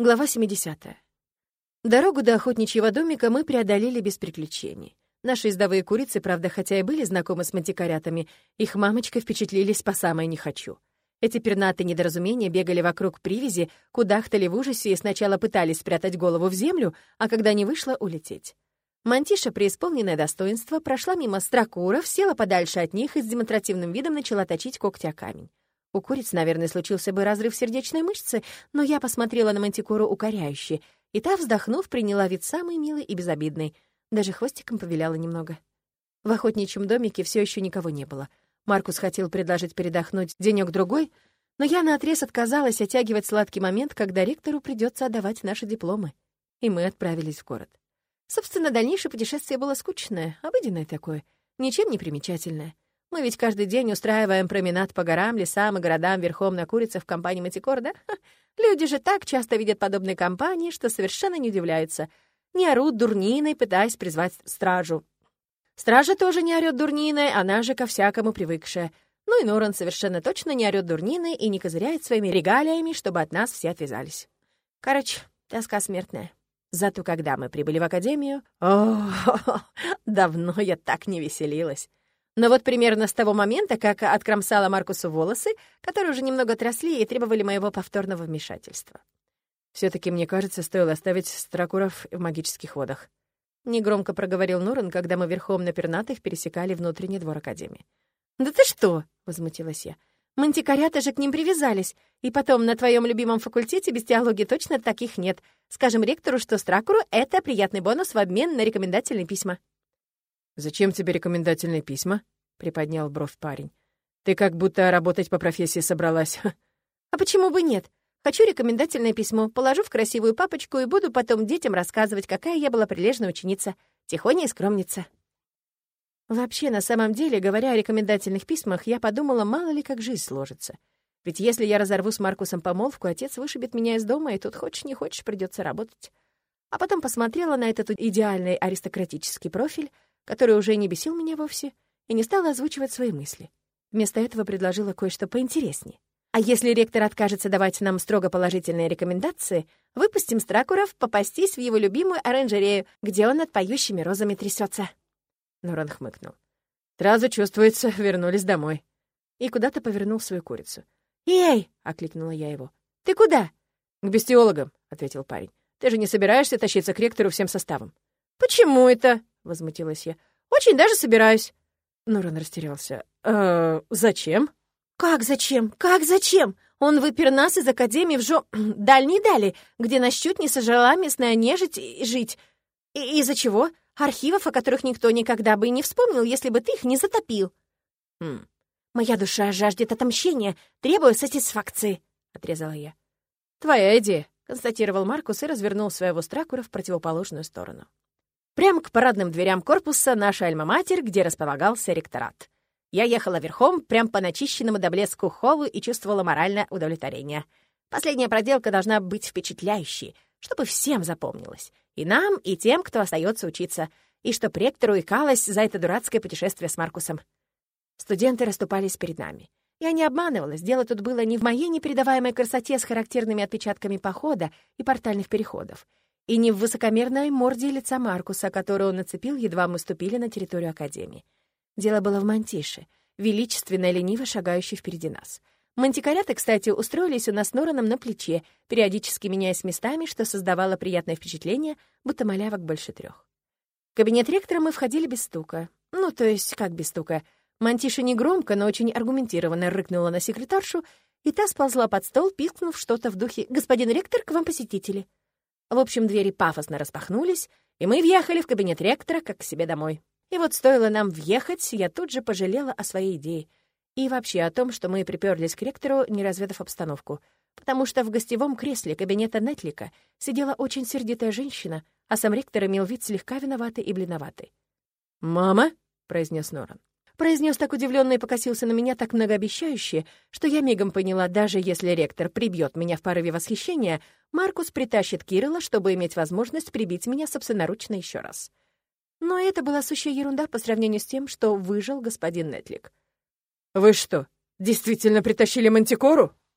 Глава 70. Дорогу до охотничьего домика мы преодолели без приключений. Наши издовые курицы, правда, хотя и были знакомы с мантикорятами, их мамочкой впечатлились по самое «не хочу». Эти пернатые недоразумения бегали вокруг привязи, кудахтали в ужасе и сначала пытались спрятать голову в землю, а когда не вышло, улететь. Мантиша, преисполненное достоинство, прошла мимо стракуров, села подальше от них и с демонстративным видом начала точить когтя камень. У куриц, наверное, случился бы разрыв сердечной мышцы, но я посмотрела на мантикору укоряюще, и та, вздохнув, приняла вид самый милый и безобидный. Даже хвостиком повиляла немного. В охотничьем домике все еще никого не было. Маркус хотел предложить передохнуть денек-другой, но я наотрез отказалась оттягивать сладкий момент, когда ректору придется отдавать наши дипломы. И мы отправились в город. Собственно, дальнейшее путешествие было скучное, обыденное такое, ничем не примечательное. Мы ведь каждый день устраиваем променад по горам, лесам и городам верхом на курицах в компании Матикор, да? Люди же так часто видят подобные компании, что совершенно не удивляются. Не орут дурниной, пытаясь призвать стражу. Стража тоже не орёт дурниной, она же ко всякому привыкшая. Ну и Норан совершенно точно не орёт дурниной и не козыряет своими регалиями, чтобы от нас все отвязались. Короче, тоска смертная. Зато когда мы прибыли в академию... О, давно я так не веселилась. Но вот примерно с того момента, как откромсала Маркусу волосы, которые уже немного трясли и требовали моего повторного вмешательства. все таки мне кажется, стоило оставить Стракуров в магических водах. Негромко проговорил Нуран, когда мы верхом на пернатых пересекали внутренний двор Академии. «Да ты что?» — возмутилась я. «Мантикорята же к ним привязались. И потом, на твоем любимом факультете без теологии точно таких нет. Скажем ректору, что Стракуру — это приятный бонус в обмен на рекомендательные письма». «Зачем тебе рекомендательные письма?» — приподнял бровь парень. «Ты как будто работать по профессии собралась». «А почему бы нет? Хочу рекомендательное письмо, положу в красивую папочку и буду потом детям рассказывать, какая я была прилежная ученица, тихоня и скромница». Вообще, на самом деле, говоря о рекомендательных письмах, я подумала, мало ли как жизнь сложится. Ведь если я разорву с Маркусом помолвку, отец вышибет меня из дома, и тут хочешь не хочешь придется работать. А потом посмотрела на этот идеальный аристократический профиль, который уже не бесил меня вовсе, и не стала озвучивать свои мысли. Вместо этого предложила кое-что поинтереснее. А если ректор откажется давать нам строго положительные рекомендации, выпустим Стракуров попастись в его любимую оранжерею, где он над поющими розами трясется. Норан хмыкнул. «Сразу чувствуется, вернулись домой». И куда-то повернул свою курицу. «Эй!» — окликнула я его. «Ты куда?» «К бестиологам», — ответил парень. «Ты же не собираешься тащиться к ректору всем составом?» «Почему это?» Возмутилась я. «Очень даже собираюсь». Нуран растерялся. «Э, зачем?» «Как зачем? Как зачем? Он выпер нас из Академии в жо... дальней дали, где нас чуть не сожрала местная нежить и жить. И из-за чего? Архивов, о которых никто никогда бы и не вспомнил, если бы ты их не затопил». «Хм». «Моя душа жаждет отомщения, требуя сатисфакции», — отрезала я. «Твоя идея», — констатировал Маркус и развернул своего стракура в противоположную сторону. Прямо к парадным дверям корпуса наша альма-матер, где располагался ректорат. Я ехала верхом, прямо по начищенному до блеску холлу и чувствовала моральное удовлетворение. Последняя проделка должна быть впечатляющей, чтобы всем запомнилось. И нам, и тем, кто остается учиться. И чтоб ректору икалось за это дурацкое путешествие с Маркусом. Студенты расступались перед нами. Я не обманывалась, дело тут было не в моей непередаваемой красоте с характерными отпечатками похода и портальных переходов и не в высокомерной морде лица Маркуса, которую он нацепил, едва мы ступили на территорию Академии. Дело было в мантише, величественно лениво шагающей впереди нас. Мантикоряты, кстати, устроились у нас Нораном на плече, периодически меняясь местами, что создавало приятное впечатление, будто малявок больше трех. В кабинет ректора мы входили без стука. Ну, то есть, как без стука. Мантиша негромко, но очень аргументированно рыкнула на секретаршу, и та сползла под стол, пискнув что-то в духе «Господин ректор, к вам посетители». В общем, двери пафосно распахнулись, и мы въехали в кабинет ректора, как к себе домой. И вот стоило нам въехать, я тут же пожалела о своей идее. И вообще о том, что мы приперлись к ректору, не разведав обстановку. Потому что в гостевом кресле кабинета Нетлика сидела очень сердитая женщина, а сам ректор имел вид слегка виноватый и блиноватый. «Мама?» — произнес Норан. Произнес так удивленно и покосился на меня так многообещающе, что я мигом поняла, даже если ректор прибьет меня в порыве восхищения, Маркус притащит Кирилла, чтобы иметь возможность прибить меня собственноручно еще раз. Но это была сущая ерунда по сравнению с тем, что выжил господин Нетлик. «Вы что, действительно притащили мантикору?»